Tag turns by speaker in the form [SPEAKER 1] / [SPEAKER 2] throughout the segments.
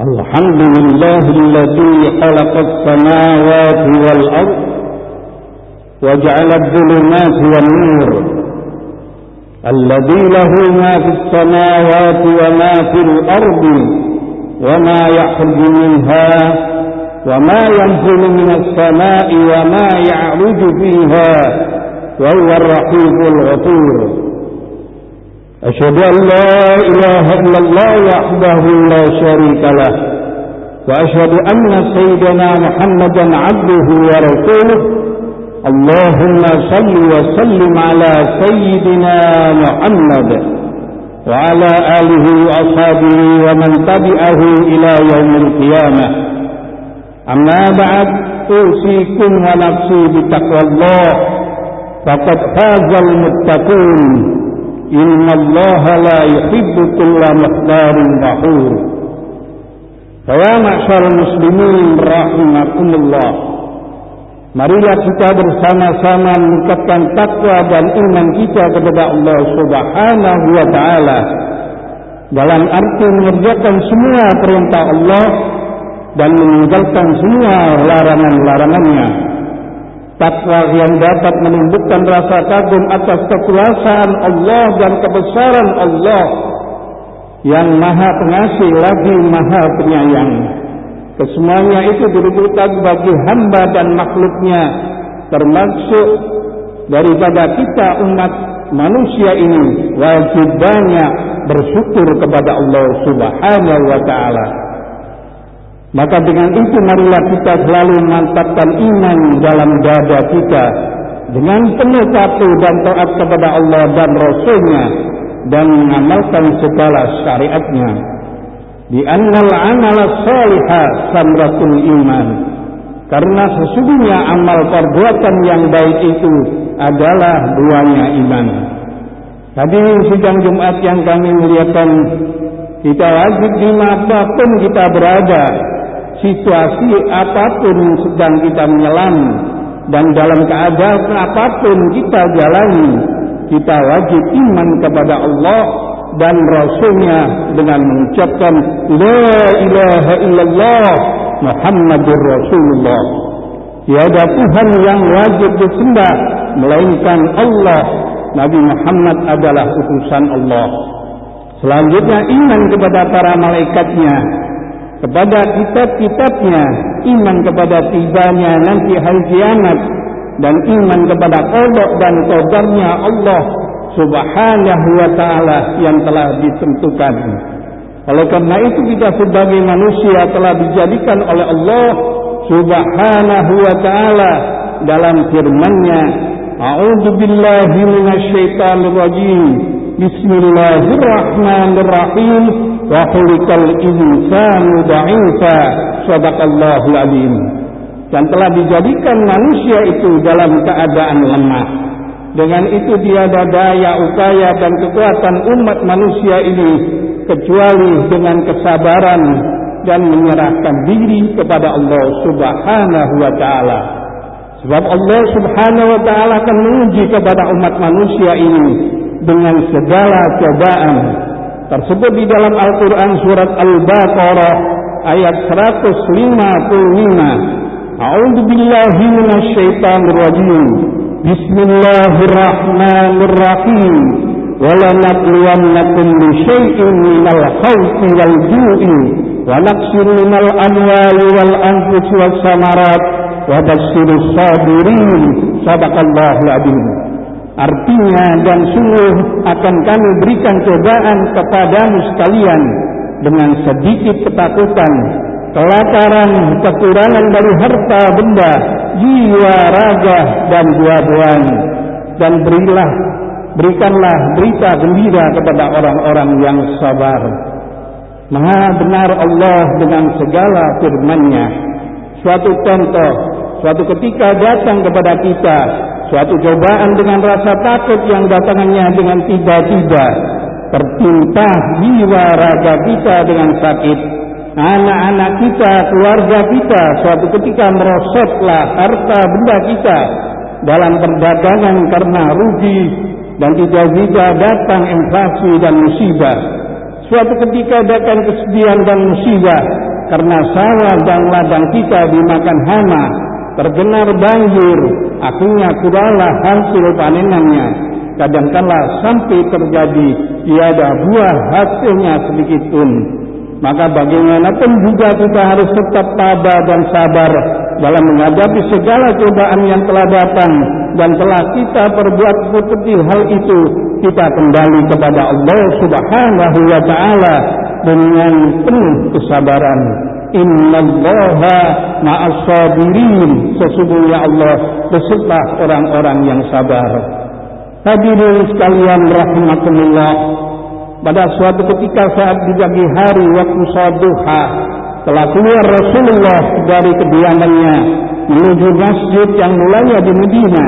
[SPEAKER 1] الحمد لله الذي خلق السماوات والأرض وجعل الظلمات والنور الذي له ما في السماوات وما في الأرض وما يخرج منها وما ينزل من السماء وما يعرج فيها وهو الرقيب الغفور. أشهد أن لا إله إلا الله وحده لا شريك له وأشهد أن سيدنا محمدا عبده ورسوله. اللهم صل وسلم على سيدنا محمد وعلى آله وأصحابه ومن تبعه إلى يوم القيامة. أما بعد أوصيكم ونفسي بتقوى الله فقد فاز المتقون. Inna Allah la yuhibbu kulla bahur. Saya muslimin rahimakumullah. Marilah kita bersama-sama meningkatkan takwa dan iman kita kepada Allah subhanahu wa ta'ala. Dalam arti mengerjakan semua perintah Allah dan meninggalkan semua larangan-larangannya takwa yang dapat menunjukkan rasa kagum atas kekuasaan Allah dan kebesaran Allah yang maha pengasih lagi maha penyayang. Kesemuanya itu dibutuhkan bagi hamba dan makhluknya termasuk daripada kita umat manusia ini wajib banyak bersyukur kepada Allah Subhanahu wa taala. Maka dengan itu marilah kita selalu mantapkan iman dalam dada kita dengan penuh patuh dan taat kepada Allah dan Rasulnya dan mengamalkan segala syariatnya. Di annal amal salihah samratul iman. Karena sesungguhnya amal perbuatan yang baik itu adalah buahnya iman. Tadi sidang Jumat yang kami muliakan kita wajib di mana pun kita berada situasi apapun sedang kita menyelam dan dalam keadaan apapun kita jalani kita wajib iman kepada Allah dan Rasulnya dengan mengucapkan La ilaha illallah Muhammadur Rasulullah. Tiada Tuhan yang wajib disembah Melainkan Allah. Nabi Muhammad adalah utusan Allah. Selanjutnya iman kepada para malaikatnya kepada kitab-kitabnya, iman kepada tibanya nanti hari kiamat dan iman kepada kodok dan kodarnya Allah subhanahu wa ta'ala yang telah ditentukan. Oleh karena itu kita sebagai manusia telah dijadikan oleh Allah subhanahu wa ta'ala dalam firman-Nya billahi minasyaitonir Bismillahirrahmanirrahim wa khuliqal insanu da'ifa sadaqallahul azim dan telah dijadikan manusia itu dalam keadaan lemah. Dengan itu tiada daya upaya dan kekuatan umat manusia ini kecuali dengan kesabaran dan menyerahkan diri kepada Allah Subhanahu wa taala. Sebab Allah Subhanahu wa taala akan menguji kepada umat manusia ini dengan segala cobaan tersebut di dalam Al-Quran surat Al-Baqarah ayat 155 A'udhu billahi minasyaitanir rajim Bismillahirrahmanirrahim ولنبلونكم بشيء من الخوف والجوع ونقص من الأموال والأنفس والثمرات وبشر الصابرين صدق الله العظيم Artinya dan sungguh akan kami berikan cobaan kepadamu sekalian dengan sedikit ketakutan, kelaparan, kekurangan dari harta benda, jiwa, raga dan buah-buahan. Dan berilah, berikanlah berita gembira kepada orang-orang yang sabar. Maha benar Allah dengan segala firman-Nya. Suatu contoh, suatu ketika datang kepada kita suatu cobaan dengan rasa takut yang datangannya dengan tiba-tiba tertimpa jiwa raga kita dengan sakit. Anak-anak kita, keluarga kita suatu ketika merosotlah harta benda kita dalam perdagangan karena rugi dan tiba-tiba datang inflasi dan musibah. Suatu ketika datang kesedihan dan musibah karena sawah dan ladang kita dimakan hama, tergenar banjir, akhirnya kuranglah hasil panenannya. Kadangkala sampai terjadi tiada buah hasilnya sedikit pun. Maka bagaimanapun juga kita harus tetap tabah dan sabar dalam menghadapi segala cobaan yang telah datang dan telah kita perbuat seperti hal itu kita kembali kepada Allah Subhanahu wa taala dengan penuh kesabaran. Innallaha ma'as sabirin. Sesungguhnya Allah beserta orang-orang yang sabar. Hadirin sekalian rahimakumullah. Pada suatu ketika saat di pagi hari waktu salat duha telah keluar Rasulullah dari kediamannya menuju masjid yang mulanya di Medina.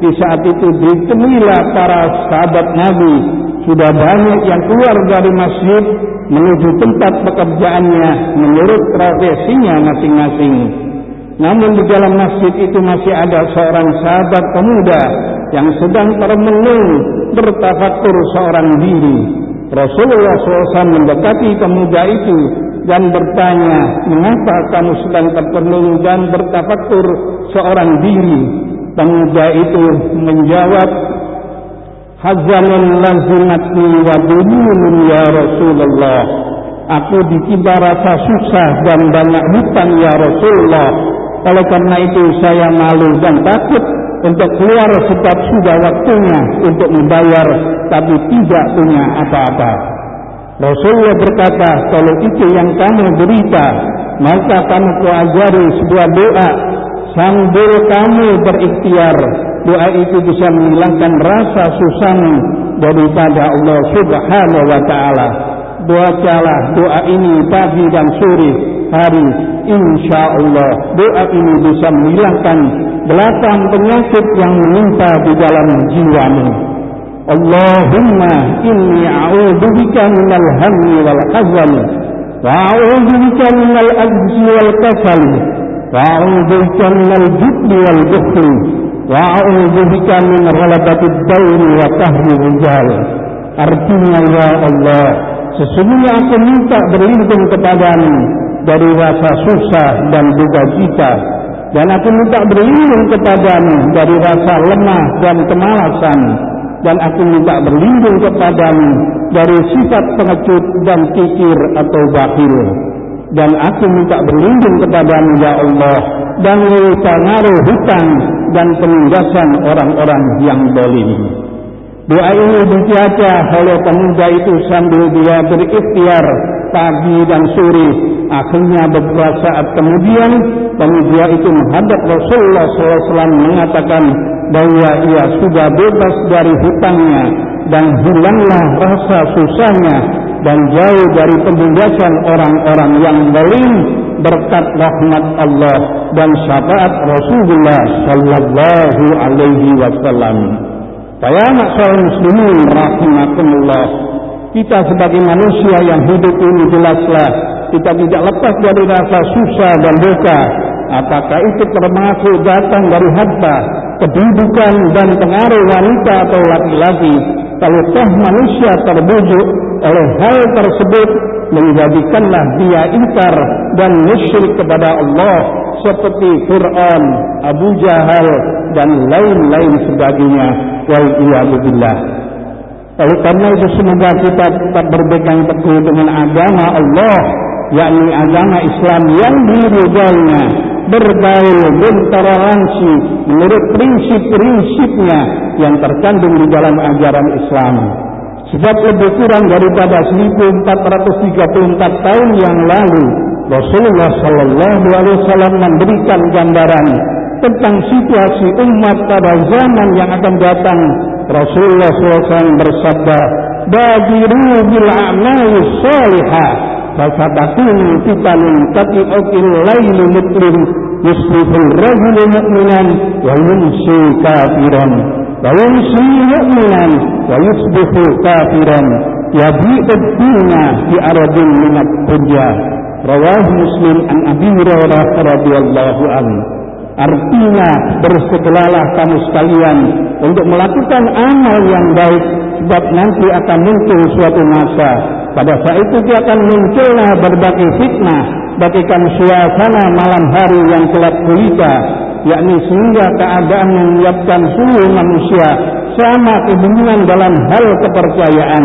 [SPEAKER 1] Di saat itu ditemuilah para sahabat Nabi sudah banyak yang keluar dari masjid menuju tempat pekerjaannya menurut profesinya masing-masing. Namun di dalam masjid itu masih ada seorang sahabat pemuda yang sedang termenung bertafakur seorang diri. Rasulullah SAW mendekati pemuda itu dan bertanya, mengapa kamu sedang termenung dan bertafakur seorang diri? Pemuda itu menjawab, Hazanun lazimatni wa dununun ya Rasulullah. Aku ditimpa rasa susah dan banyak hutang ya Rasulullah. Oleh karena itu saya malu dan takut untuk keluar sebab sudah waktunya untuk membayar tapi tidak punya apa-apa. Rasulullah berkata, kalau itu yang kamu berita, maka kamu kuajari sebuah doa sambil kamu berikhtiar doa itu bisa menghilangkan rasa susah daripada Allah Subhanahu wa taala. Bacalah doa ini pagi dan sore hari insya Allah doa ini bisa menghilangkan delapan penyakit yang menimpa di dalam jiwamu. Allahumma inni a'udzubika minal hammi wal hazani wa a'udzubika minal ajzi wal kasali wa a'udzubika minal jubni wal bukhli wa'udhu bika min ghalabatid dawri wa tahri rijal artinya ya Allah sesungguhnya aku minta berlindung kepadamu dari rasa susah dan duka cita. Dan aku minta berlindung kepadamu dari rasa lemah dan kemalasan. Dan aku minta berlindung kepadamu dari sifat pengecut dan kikir atau bakhil. Dan aku minta berlindung kepadamu ya Allah dan pengaruh hutang dan penindasan orang-orang yang dolim. Doa ini dibaca oleh pemuda itu sambil dia berikhtiar pagi dan sore. Akhirnya beberapa saat kemudian pemuda itu menghadap Rasulullah SAW mengatakan bahwa ia sudah bebas dari hutangnya dan hilanglah rasa susahnya dan jauh dari penindasan orang-orang yang zalim berkat rahmat Allah dan syafaat Rasulullah sallallahu alaihi wasallam. Saya masyarakat muslimin rahimakumullah. Kita sebagai manusia yang hidup ini jelaslah kita tidak lepas dari rasa susah dan duka. Apakah itu termasuk datang dari harta, kedudukan dan pengaruh wanita atau laki-laki? Kalau toh manusia terbujuk oleh hal tersebut menjadikanlah dia ingkar dan musyrik kepada Allah seperti Fir'aun, Abu Jahal dan lain-lain sebagainya. Waliyahudillah. Oleh karena itu semoga kita tetap berpegang teguh dengan agama Allah, yakni agama Islam yang diridhoinya, bergaul, bertoleransi menurut prinsip-prinsipnya yang terkandung di dalam ajaran Islam. Sebab lebih kurang daripada 1434 tahun yang lalu Rasulullah Sallallahu Alaihi Wasallam memberikan gambaran tentang situasi umat pada zaman yang akan datang. Rasulullah SAW bersabda, "Badiru bil a'mali salihah, fasatakunu fitanun tati'ukil laili mutlim yusriful rajulu mu'minan wa yumsi kafiran." ويمشي مؤمنا ويصبح كافرا يبيع الدنيا في أرض من الدنيا رواه مسلم عن أبي هريرة رضي الله عنه Artinya bersegeralah kamu sekalian untuk melakukan amal yang baik sebab nanti akan muncul suatu masa. Pada saat itu dia akan muncullah berbagai fitnah bagikan suasana malam hari yang gelap gulita yakni sehingga keadaan menyiapkan seluruh manusia sama kebingungan dalam hal kepercayaan.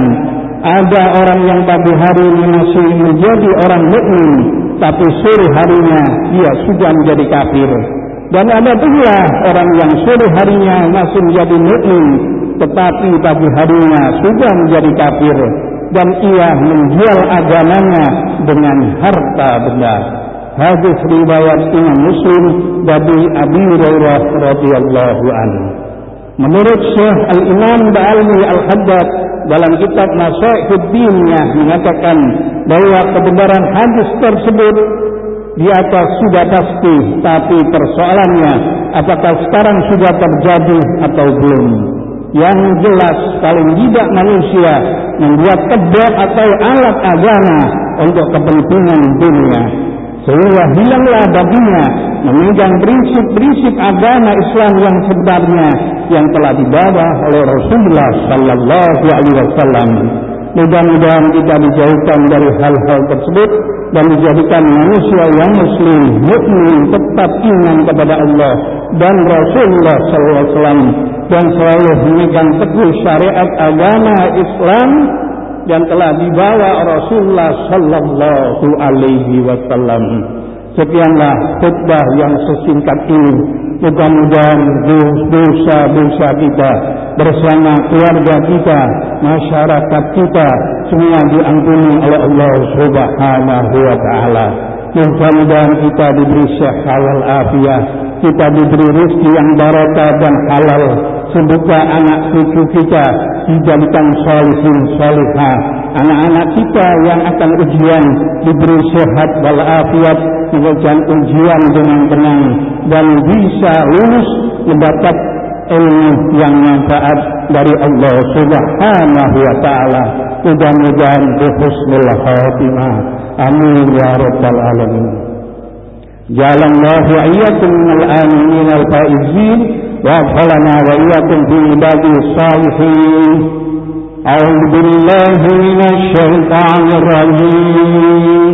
[SPEAKER 1] Ada orang yang pagi hari masih menjadi orang mukmin tapi sore harinya dia sudah menjadi kafir. Dan ada pula orang yang sore harinya masih menjadi mukmin tetapi pagi harinya sudah menjadi kafir. Dan ia menjual agamanya dengan harta benda. Hadis riwayat Imam Muslim dari Abi Hurairah radhiyallahu anhu. Menurut Syekh Al-Imam Ba'almi Al-Haddad dalam kitab Nasaihuddinnya mengatakan bahwa kebenaran hadis tersebut di atas sudah pasti, tapi persoalannya apakah sekarang sudah terjadi atau belum yang jelas paling tidak manusia membuat kedok atau alat agama untuk kepentingan dunia sehingga hilanglah baginya memegang prinsip-prinsip agama Islam yang sebenarnya yang telah dibawa oleh Rasulullah sallallahu alaihi wasallam. Mudah-mudahan kita dijauhkan dari hal-hal tersebut dan dijadikan manusia yang muslim mukmin tetap iman kepada Allah dan Rasulullah sallallahu alaihi wasallam dan selalu memegang teguh syariat agama Islam yang telah dibawa Rasulullah sallallahu alaihi wasallam. Sekianlah khutbah yang sesingkat ini. Mudah-mudahan dosa-dosa kita bersama keluarga kita, masyarakat kita semua diampuni oleh Allah Subhanahu wa taala. Mudah-mudahan kita diberi sehat walafiat, kita diberi rezeki yang barokah dan halal Semoga anak cucu kita dijadikan salihin salihah. Anak-anak kita yang akan ujian diberi sehat walafiat, mengerjakan ujian dengan tenang dan bisa lulus mendapat ilmu yang manfaat dari Allah Subhanahu wa taala. Mudah-mudahan bihusnul khatimah. Amin ya rabbal alamin. Jalallahu iyyakum minal aminin al-faizin وأدخلنا وإياكم في عباده الصالحين. أعوذ بالله من الشيطان الرجيم.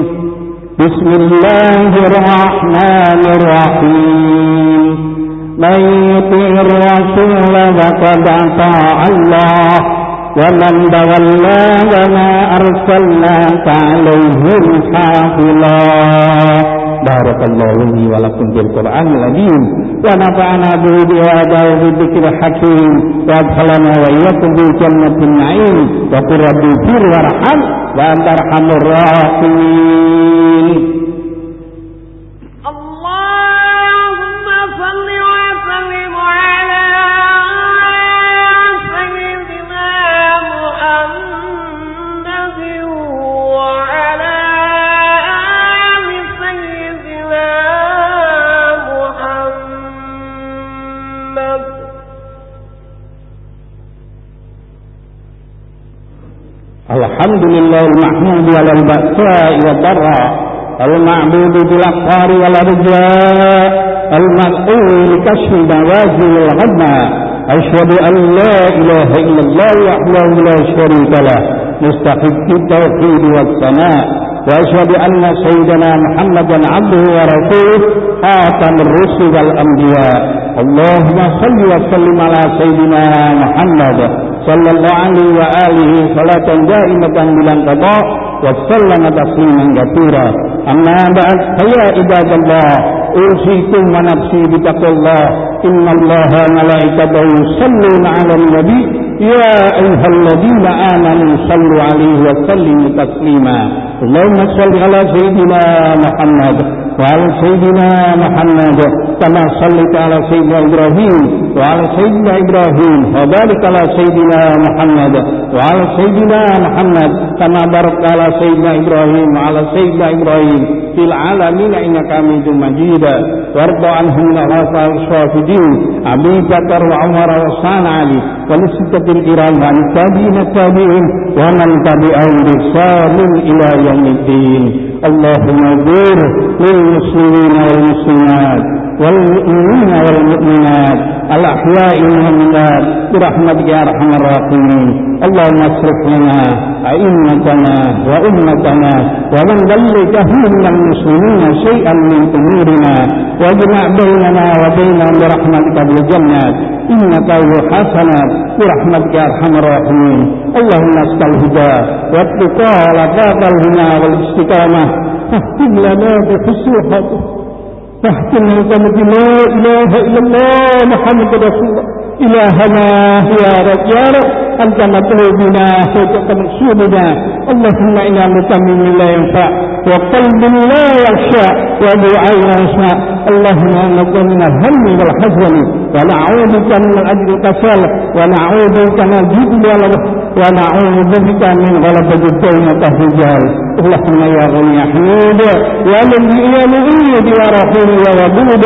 [SPEAKER 1] بسم الله الرحمن الرحيم. من يطع الرسول فقد أطاع الله ومن تولى وما أرسلناك عليهم حافظا barakallahu li wa lakum bil Qur'an al-azim. Wa nafa'ana bihi wa hadahu bi dzikril hakim. Wa adkhalana wa iyyakum bi jannatin na'im. Wa qur rabbi fir warham. Wa antarhamur rahimin. لله المحمود على البأساء والضراء المعبود بالأقطار والأرجاء المسؤول لكشف الموازين والغنى أشهد أن لا إله إلا الله وحده لا شريك له مستحق التوحيد والثناء وأشهد أن سيدنا محمدا عبده ورسوله خاتم الرسل والأنبياء. اللهم صل وسلم على سيدنا محمد. صلى الله عليه وآله صلاة دائمة بلا انقضاء وسلم تسليما كثيرا أما بعد فيا عباد الله اوصيكم ونفسي بتقوى الله ان الله وملائكته يصلون على النبي يا ايها الذين امنوا صلوا عليه وسلموا تسليما اللهم صل على سيدنا محمد وعلى سيدنا محمد كما صليت على سيدنا إبراهيم وعلى سيدنا إبراهيم وبارك على سيدنا محمد وعلى سيدنا محمد كما باركت على سيدنا إبراهيم وعلى سيدنا إبراهيم في العالمين إنك حميد مجيد وارض عنهم الخلفاء الراشدين أبي بكر وعمر وعثمان علي ولستة الكرام عن التابعين التابعين ومن تبعهم بإحسان إلى يوم الدين اللهم دور من المسلمين والمسلمات. والمؤمنين والمؤمنات. الأحياء منهم النار برحمتك يا أرحم الراحمين. اللهم اصرف لنا أئمتنا وأمتنا ومن بلغه من المسلمين شيئا من أمورنا. واجمع بيننا وبينهم برحمتك بالجنات إنك ذو حسنات برحمتك يا أرحم الراحمين. اللهم اسقى الهدى والتقى ولقاط الهنا والاستقامة. فاهتم لنا بخصوصته فاحكم لكلمة لا إله إلا الله محمد رسول الله. إلهنا يا رب. يا رب أنت مطلوبنا وأنت مقصودنا اللهم إنا نتمم لا ينفع وقلب لا يخشى ودعاء لا يسمع. اللهم نقول من الهم والحزن ونعوذ بك من الأجر الكسل ونعوذ بك من الجبن ونعوذ بك من غلبة الدين والرجال اللهم يا غني حميد يا من يا مؤيد يا رحيم يا ودود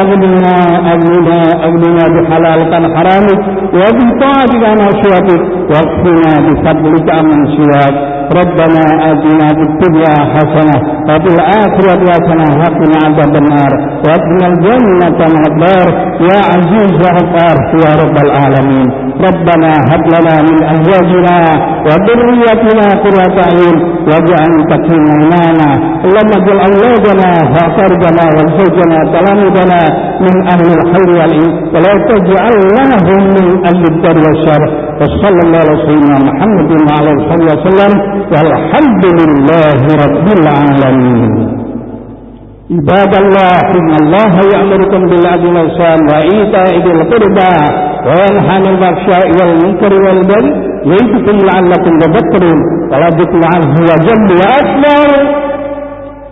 [SPEAKER 1] أغننا أغننا أغننا بحلالك عن حرامك وبطاعتك عن عصيتك واغفنا بفضلك عمن سواك ربنا آتنا في الدنيا حسنة وفي الآخرة حسنة وقنا عذاب النار وقنا الجنة مع الدار يا عزيز يا غفار يا رب العالمين ربنا هب لنا من أزواجنا وذريتنا قرة أعين واجعل تقيم إماما. اللهم اجعل أولادنا وأقاربنا وزوجنا تلامذنا من أهل الخير والإيمان. ولا تجعل لهم من أهل الدر والشر. وصلى الله على سيدنا محمد وعلى آله وسلم. والحمد لله رب العالمين. عباد الله إن الله يأمركم بالعدل والإحسان وإيتاء ذي القربى وينهى عن الفحشاء والمنكر والبغي. يعظكم لعلكم تذكرون. ولذكر عنه وجل وأكبر